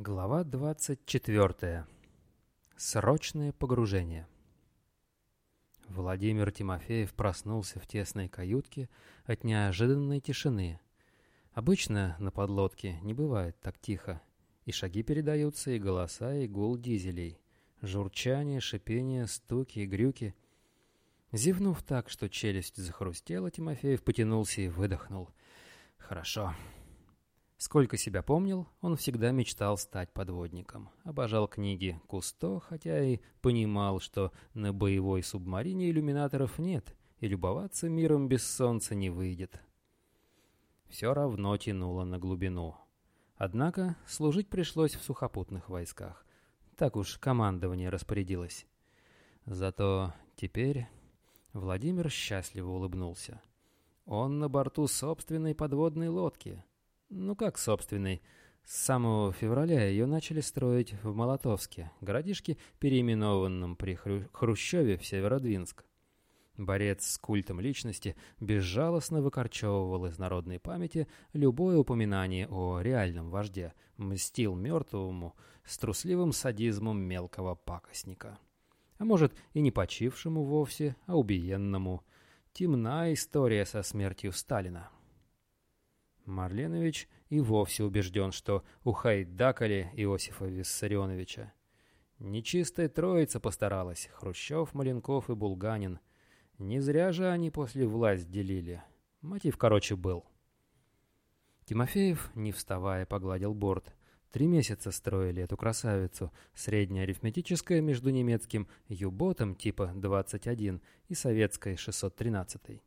Глава 24. Срочное погружение. Владимир Тимофеев проснулся в тесной каютке от неожиданной тишины. Обычно на подлодке не бывает так тихо. И шаги передаются, и голоса, и гул дизелей. Журчание, шипение, стуки и грюки. Зевнув так, что челюсть захрустела, Тимофеев потянулся и выдохнул. «Хорошо». Сколько себя помнил, он всегда мечтал стать подводником. Обожал книги Кусто, хотя и понимал, что на боевой субмарине иллюминаторов нет, и любоваться миром без солнца не выйдет. Все равно тянуло на глубину. Однако служить пришлось в сухопутных войсках. Так уж командование распорядилось. Зато теперь Владимир счастливо улыбнулся. Он на борту собственной подводной лодки — ну как собственный? С самого февраля ее начали строить в Молотовске, городишке, переименованном при Хру Хрущеве в Северодвинск. Борец с культом личности безжалостно выкорчевывал из народной памяти любое упоминание о реальном вожде, мстил мертвому с трусливым садизмом мелкого пакостника. А может, и не почившему вовсе, а убиенному. Темна история со смертью Сталина. Марленович и вовсе убежден, что ухайдакали Иосифа Виссарионовича. Нечистая троица постаралась — Хрущев, Маленков и Булганин. Не зря же они после власть делили. Мотив, короче, был. Тимофеев, не вставая, погладил борт. Три месяца строили эту красавицу, среднеарифметическая между немецким юботом типа 21 и советской 613.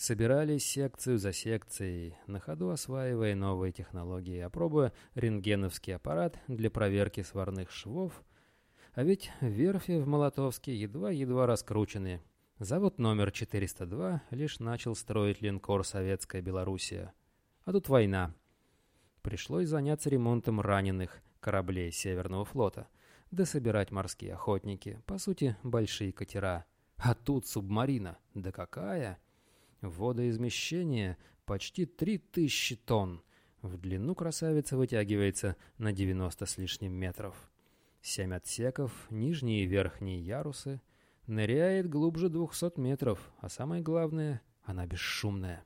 Собирали секцию за секцией, на ходу осваивая новые технологии, опробуя рентгеновский аппарат для проверки сварных швов. А ведь верфи в Молотовске едва-едва раскручены. Завод номер 402 лишь начал строить линкор «Советская Белоруссия». А тут война. Пришлось заняться ремонтом раненых кораблей Северного флота, да собирать морские охотники, по сути, большие катера. А тут субмарина. Да какая! Водоизмещение почти 3000 тонн. В длину красавица вытягивается на 90 с лишним метров. Семь отсеков, нижние и верхние ярусы. Ныряет глубже 200 метров, а самое главное, она бесшумная.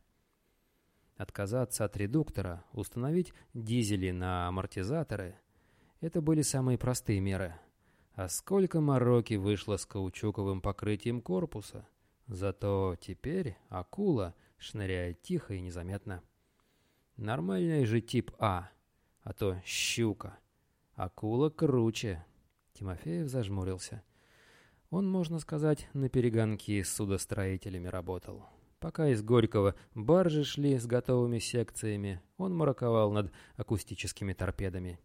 Отказаться от редуктора, установить дизели на амортизаторы — это были самые простые меры. А сколько мороки вышло с каучуковым покрытием корпуса — Зато теперь акула шныряет тихо и незаметно. Нормальный же тип А, а то щука. Акула круче. Тимофеев зажмурился. Он, можно сказать, на перегонки с судостроителями работал. Пока из Горького баржи шли с готовыми секциями, он мараковал над акустическими торпедами.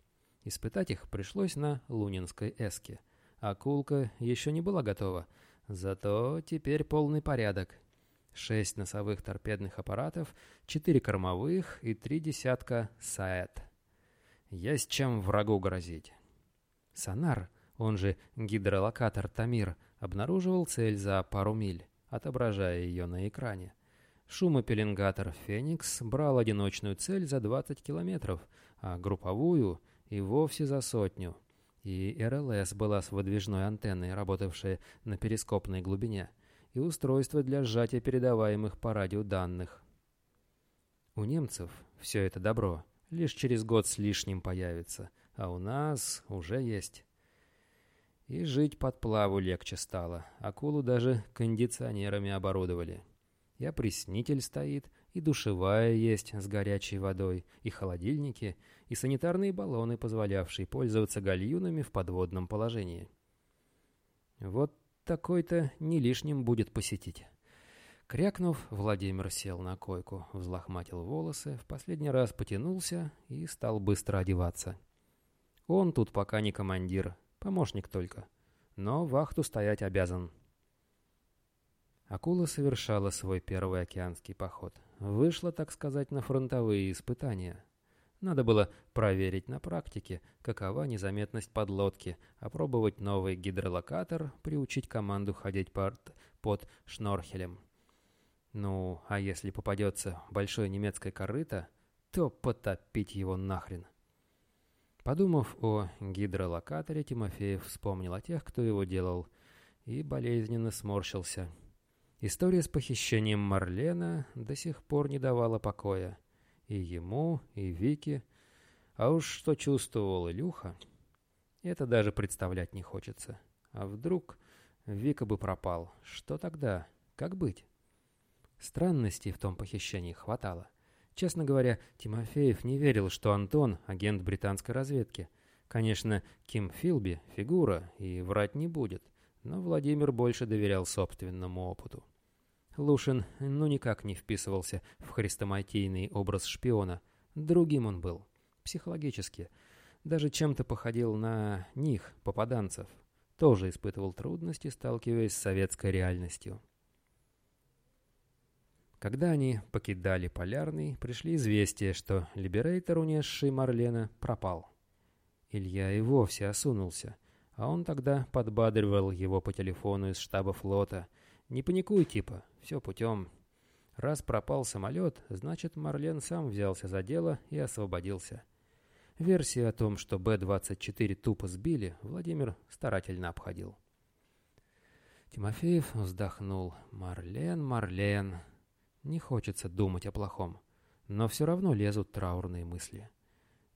Испытать их пришлось на Лунинской эске. Акулка еще не была готова — Зато теперь полный порядок. Шесть носовых торпедных аппаратов, четыре кормовых и три десятка САЭТ. Есть чем врагу грозить. Сонар, он же гидролокатор «Тамир», обнаруживал цель за пару миль, отображая ее на экране. Шумопеленгатор «Феникс» брал одиночную цель за 20 километров, а групповую и вовсе за сотню — и РЛС была с выдвижной антенной, работавшей на перископной глубине, и устройство для сжатия передаваемых по радио данных. У немцев все это добро лишь через год с лишним появится, а у нас уже есть. И жить под плаву легче стало, акулу даже кондиционерами оборудовали. И опреснитель стоит, и душевая есть с горячей водой, и холодильники, и санитарные баллоны, позволявшие пользоваться гальюнами в подводном положении. Вот такой-то не лишним будет посетить. Крякнув, Владимир сел на койку, взлохматил волосы, в последний раз потянулся и стал быстро одеваться. Он тут пока не командир, помощник только, но вахту стоять обязан. Акула совершала свой первый океанский поход. Вышла, так сказать, на фронтовые испытания. Надо было проверить на практике, какова незаметность подлодки, опробовать новый гидролокатор, приучить команду ходить под, под шнорхелем. Ну, а если попадется большое немецкое корыто, то потопить его нахрен. Подумав о гидролокаторе, Тимофеев вспомнил о тех, кто его делал, и болезненно сморщился. История с похищением Марлена до сих пор не давала покоя. И ему, и Вике. А уж что чувствовал Илюха, это даже представлять не хочется. А вдруг Вика бы пропал? Что тогда? Как быть? Странностей в том похищении хватало. Честно говоря, Тимофеев не верил, что Антон — агент британской разведки. Конечно, Ким Филби — фигура, и врать не будет, но Владимир больше доверял собственному опыту. Лушин ну никак не вписывался в хрестоматийный образ шпиона. Другим он был, психологически. Даже чем-то походил на них, попаданцев. Тоже испытывал трудности, сталкиваясь с советской реальностью. Когда они покидали Полярный, пришли известия, что Либерейтор, унесший Марлена, пропал. Илья и вовсе осунулся, а он тогда подбадривал его по телефону из штаба флота. «Не паникуй, типа, все путем. Раз пропал самолет, значит, Марлен сам взялся за дело и освободился». Версию о том, что Б-24 тупо сбили, Владимир старательно обходил. Тимофеев вздохнул. «Марлен, Марлен...» Не хочется думать о плохом, но все равно лезут траурные мысли.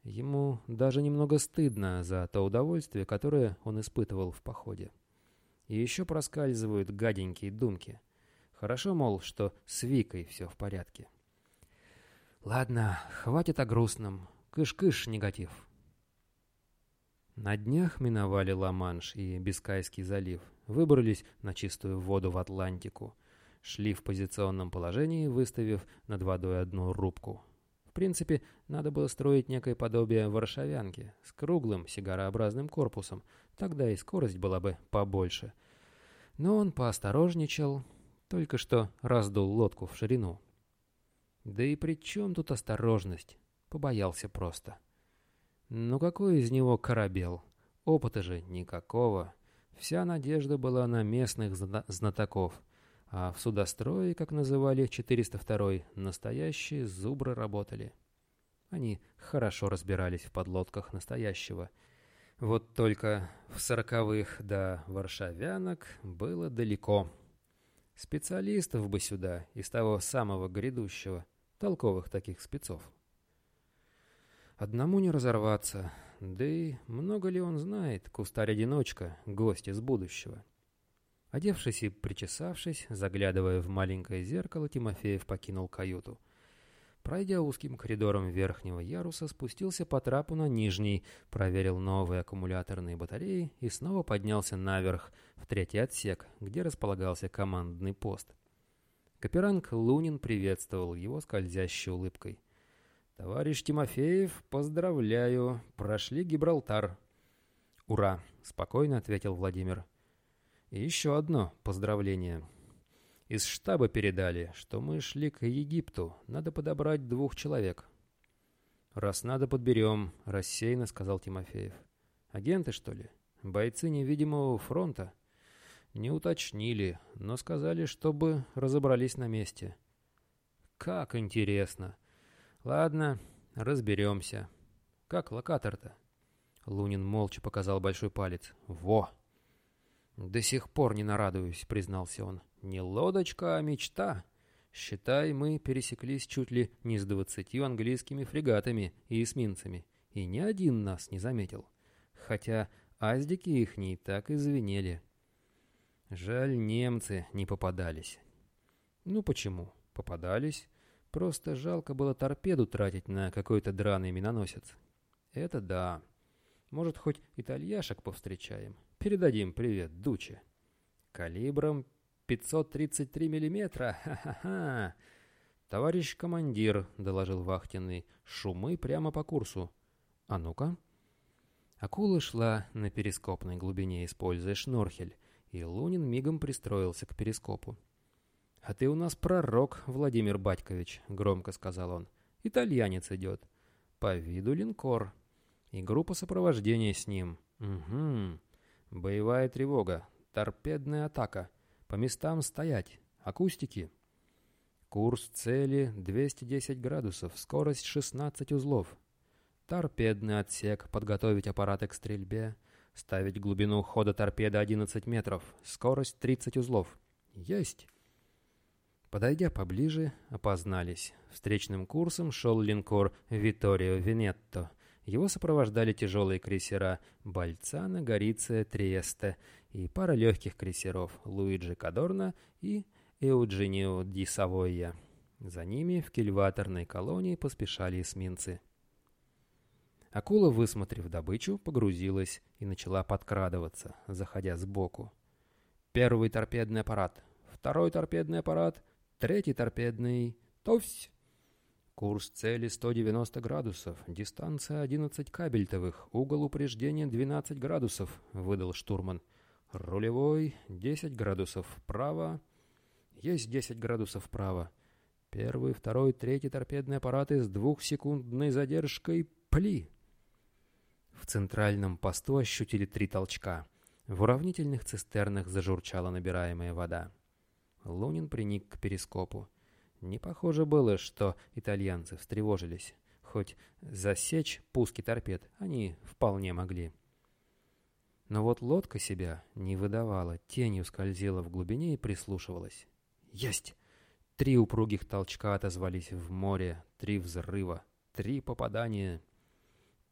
Ему даже немного стыдно за то удовольствие, которое он испытывал в походе. И еще проскальзывают гаденькие думки. Хорошо, мол, что с Викой все в порядке. Ладно, хватит о грустном. Кыш-кыш, негатив. На днях миновали Ла-Манш и Бискайский залив, выбрались на чистую воду в Атлантику — шли в позиционном положении, выставив над водой одну рубку. В принципе, надо было строить некое подобие варшавянки с круглым сигарообразным корпусом, тогда и скорость была бы побольше. Но он поосторожничал, только что раздул лодку в ширину. Да и при чем тут осторожность? Побоялся просто. Ну какой из него корабел? Опыта же никакого. Вся надежда была на местных знатоков — а в судострое, как называли 402-й, настоящие зубры работали. Они хорошо разбирались в подлодках настоящего. Вот только в сороковых до варшавянок было далеко. Специалистов бы сюда, из того самого грядущего, толковых таких спецов. Одному не разорваться, да и много ли он знает, кустарь-одиночка, гость из будущего. Одевшись и причесавшись, заглядывая в маленькое зеркало, Тимофеев покинул каюту. Пройдя узким коридором верхнего яруса, спустился по трапу на нижний, проверил новые аккумуляторные батареи и снова поднялся наверх, в третий отсек, где располагался командный пост. Каперанг Лунин приветствовал его скользящей улыбкой. «Товарищ Тимофеев, поздравляю, прошли Гибралтар». «Ура!» — спокойно ответил Владимир. Еще одно поздравление. Из штаба передали, что мы шли к Египту. Надо подобрать двух человек. «Раз надо, подберем», — рассеянно сказал Тимофеев. «Агенты, что ли? Бойцы невидимого фронта?» «Не уточнили, но сказали, чтобы разобрались на месте». «Как интересно!» «Ладно, разберемся. Как локатор-то?» Лунин молча показал большой палец. «Во!» «До сих пор не нарадуюсь», — признался он. «Не лодочка, а мечта. Считай, мы пересеклись чуть ли не с двадцатью английскими фрегатами и эсминцами, и ни один нас не заметил. Хотя аздики ихние так и звенели. Жаль, немцы не попадались». «Ну почему? Попадались. Просто жалко было торпеду тратить на какой-то драный миноносец». «Это да. Может, хоть итальяшек повстречаем». Передадим привет Дуче. Калибром 533 миллиметра. Ха-ха-ха. Товарищ командир, доложил вахтенный, шумы прямо по курсу. А ну-ка. Акула шла на перископной глубине, используя шнорхель, и Лунин мигом пристроился к перископу. «А ты у нас пророк, Владимир Батькович», — громко сказал он. «Итальянец идет. По виду линкор. И группа сопровождения с ним. Угу. Боевая тревога. Торпедная атака. По местам стоять. Акустики. Курс цели 210 градусов. Скорость 16 узлов. Торпедный отсек, подготовить аппараты к стрельбе, ставить глубину хода торпеды 11 метров, скорость 30 узлов. Есть! Подойдя поближе, опознались. Встречным курсом шел линкор «Виторио Венетто». Его сопровождали тяжелые крейсера «Бальцана», «Гориция», «Триесте» и пара легких крейсеров «Луиджи Кадорна» и «Эуджинио ди Савойя». За ними в кильваторной колонии поспешали эсминцы. Акула, высмотрев добычу, погрузилась и начала подкрадываться, заходя сбоку. Первый торпедный аппарат, второй торпедный аппарат — Третий торпедный. Товсь! Курс цели 190 градусов, дистанция 11 кабельтовых, угол упреждения 12 градусов, выдал штурман. Рулевой 10 градусов вправо. Есть 10 градусов вправо. Первый, второй, третий торпедные аппараты с двухсекундной задержкой пли. В центральном посту ощутили три толчка. В уравнительных цистернах зажурчала набираемая вода. Лунин приник к перископу. Не похоже было, что итальянцы встревожились. Хоть засечь пуски торпед они вполне могли. Но вот лодка себя не выдавала, тенью скользила в глубине и прислушивалась. «Есть!» Три упругих толчка отозвались в море, три взрыва, три попадания —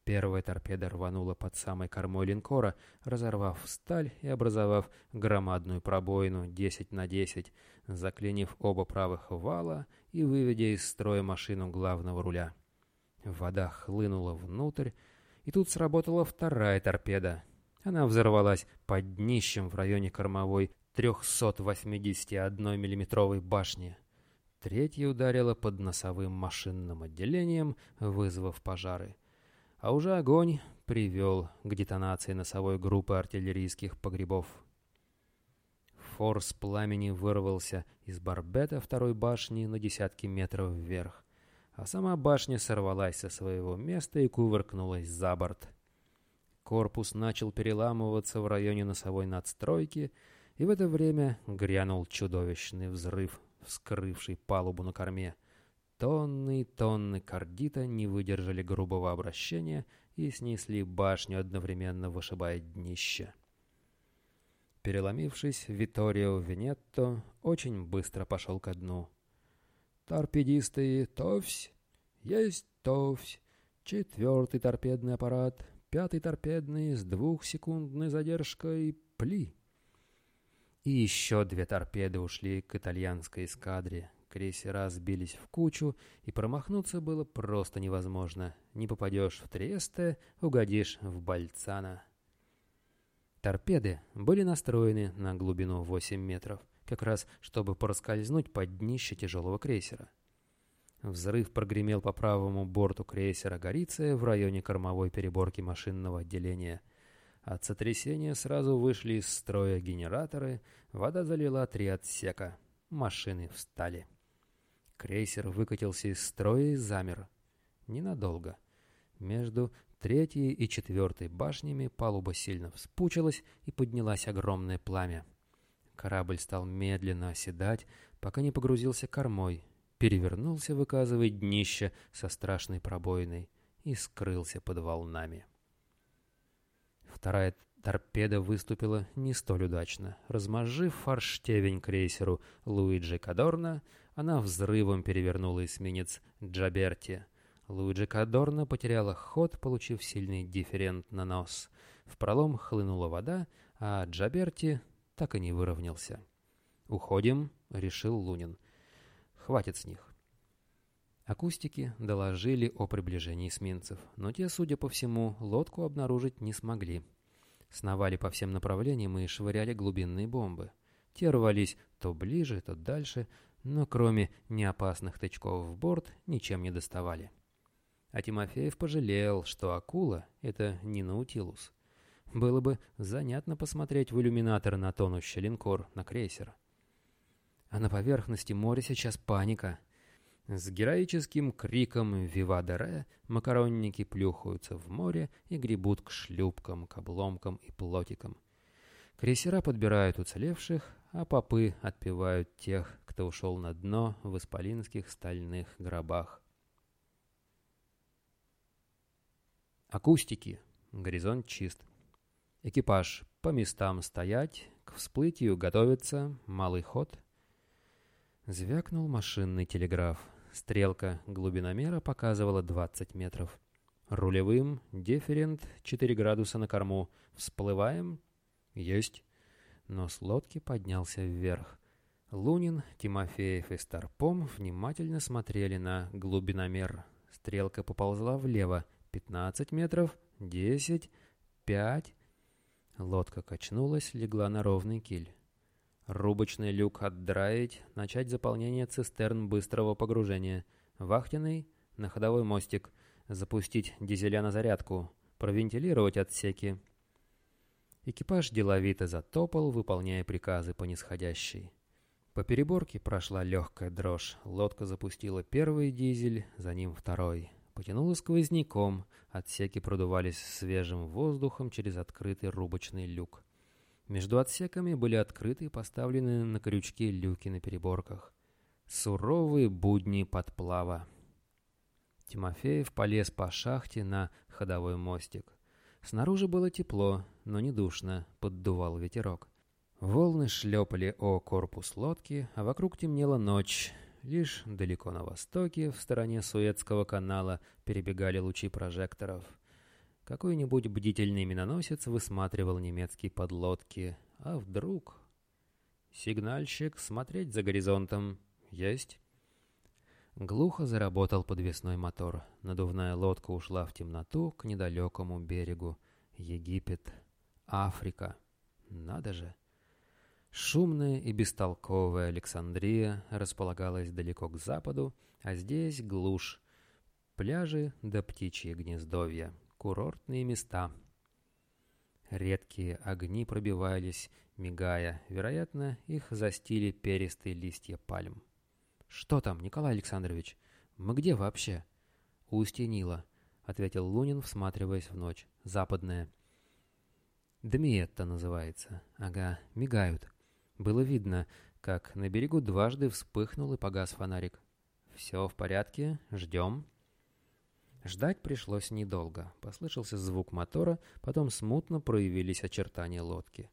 Первая торпеда рванула под самой кормой линкора, разорвав сталь и образовав громадную пробоину 10 на 10, заклинив оба правых вала и выведя из строя машину главного руля. Вода хлынула внутрь, и тут сработала вторая торпеда. Она взорвалась под днищем в районе кормовой 381 миллиметровой башни. Третья ударила под носовым машинным отделением, вызвав пожары а уже огонь привел к детонации носовой группы артиллерийских погребов. Форс пламени вырвался из барбета второй башни на десятки метров вверх, а сама башня сорвалась со своего места и кувыркнулась за борт. Корпус начал переламываться в районе носовой надстройки, и в это время грянул чудовищный взрыв, вскрывший палубу на корме. Тонны и тонны кардита не выдержали грубого обращения и снесли башню, одновременно вышибая днище. Переломившись, Виторио Венетто очень быстро пошел ко дну. «Торпедисты, товсь! Есть товсь! Четвертый торпедный аппарат, пятый торпедный с двухсекундной задержкой, пли!» И еще две торпеды ушли к итальянской эскадре, Крейсера сбились в кучу, и промахнуться было просто невозможно. Не попадешь в Триесте, угодишь в Бальцана. Торпеды были настроены на глубину 8 метров, как раз чтобы проскользнуть под днище тяжелого крейсера. Взрыв прогремел по правому борту крейсера «Гориция» в районе кормовой переборки машинного отделения. От сотрясения сразу вышли из строя генераторы, вода залила три отсека. Машины встали. Крейсер выкатился из строя и замер. Ненадолго. Между третьей и четвертой башнями палуба сильно вспучилась и поднялась огромное пламя. Корабль стал медленно оседать, пока не погрузился кормой, перевернулся, выказывая днище со страшной пробоиной, и скрылся под волнами. Вторая торпеда выступила не столь удачно. Размозжив форштевень крейсеру Луиджи Кадорна, она взрывом перевернула эсминец Джаберти. Луиджи Кадорна потеряла ход, получив сильный дифферент на нос. В пролом хлынула вода, а Джаберти так и не выровнялся. «Уходим», — решил Лунин. «Хватит с них». Акустики доложили о приближении эсминцев, но те, судя по всему, лодку обнаружить не смогли. Сновали по всем направлениям и швыряли глубинные бомбы. Те рвались то ближе, то дальше, но кроме неопасных тычков в борт ничем не доставали. А Тимофеев пожалел, что акула — это не Наутилус. Было бы занятно посмотреть в иллюминатор на тонущий линкор, на крейсер. А на поверхности моря сейчас паника. С героическим криком «Вива Дере» макаронники плюхаются в море и гребут к шлюпкам, к обломкам и плотикам. Крейсера подбирают уцелевших, а попы отпевают тех, кто ушел на дно в исполинских стальных гробах. Акустики. Горизонт чист. Экипаж по местам стоять, к всплытию готовиться, малый ход. Звякнул машинный телеграф. Стрелка глубиномера показывала 20 метров. Рулевым, дифферент, 4 градуса на корму. Всплываем? Есть. Но с лодки поднялся вверх. Лунин, Тимофеев и Старпом внимательно смотрели на глубиномер. Стрелка поползла влево. 15 метров, 10, 5. Лодка качнулась, легла на ровный киль. Рубочный люк отдраить, начать заполнение цистерн быстрого погружения. Вахтенный на ходовой мостик. Запустить дизеля на зарядку. Провентилировать отсеки. Экипаж деловито затопал, выполняя приказы по нисходящей. По переборке прошла легкая дрожь. Лодка запустила первый дизель, за ним второй. Потянуло сквозняком, отсеки продувались свежим воздухом через открытый рубочный люк. Между отсеками были открыты и поставлены на крючки люки на переборках. Суровые будни подплава. Тимофеев полез по шахте на ходовой мостик. Снаружи было тепло, но не душно, поддувал ветерок. Волны шлепали о корпус лодки, а вокруг темнела ночь. Лишь далеко на востоке, в стороне Суэцкого канала, перебегали лучи прожекторов — какой-нибудь бдительный миноносец высматривал немецкие подлодки. А вдруг... Сигнальщик, смотреть за горизонтом. Есть. Глухо заработал подвесной мотор. Надувная лодка ушла в темноту к недалекому берегу. Египет. Африка. Надо же. Шумная и бестолковая Александрия располагалась далеко к западу, а здесь глушь. Пляжи да птичьи гнездовья курортные места. Редкие огни пробивались, мигая. Вероятно, их застили перистые листья пальм. «Что там, Николай Александрович? Мы где вообще?» «Устье Нила», — ответил Лунин, всматриваясь в ночь. «Западная». «Дмиетта называется. Ага, мигают. Было видно, как на берегу дважды вспыхнул и погас фонарик. «Все в порядке, ждем». Ждать пришлось недолго. Послышался звук мотора, потом смутно проявились очертания лодки.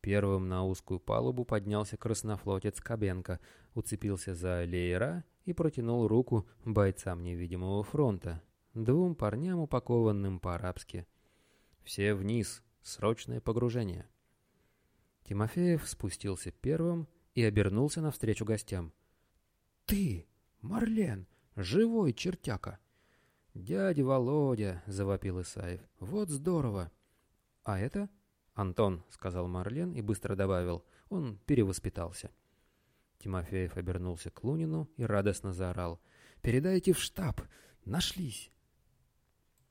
Первым на узкую палубу поднялся краснофлотец Кабенко, уцепился за леера и протянул руку бойцам невидимого фронта, двум парням, упакованным по-арабски. «Все вниз! Срочное погружение!» Тимофеев спустился первым и обернулся навстречу гостям. «Ты, Марлен, живой чертяка!» «Дядя Володя!» — завопил Исаев. «Вот здорово!» «А это?» «Антон», — сказал Марлен и быстро добавил. «Он перевоспитался». Тимофеев обернулся к Лунину и радостно заорал. «Передайте в штаб! Нашлись!»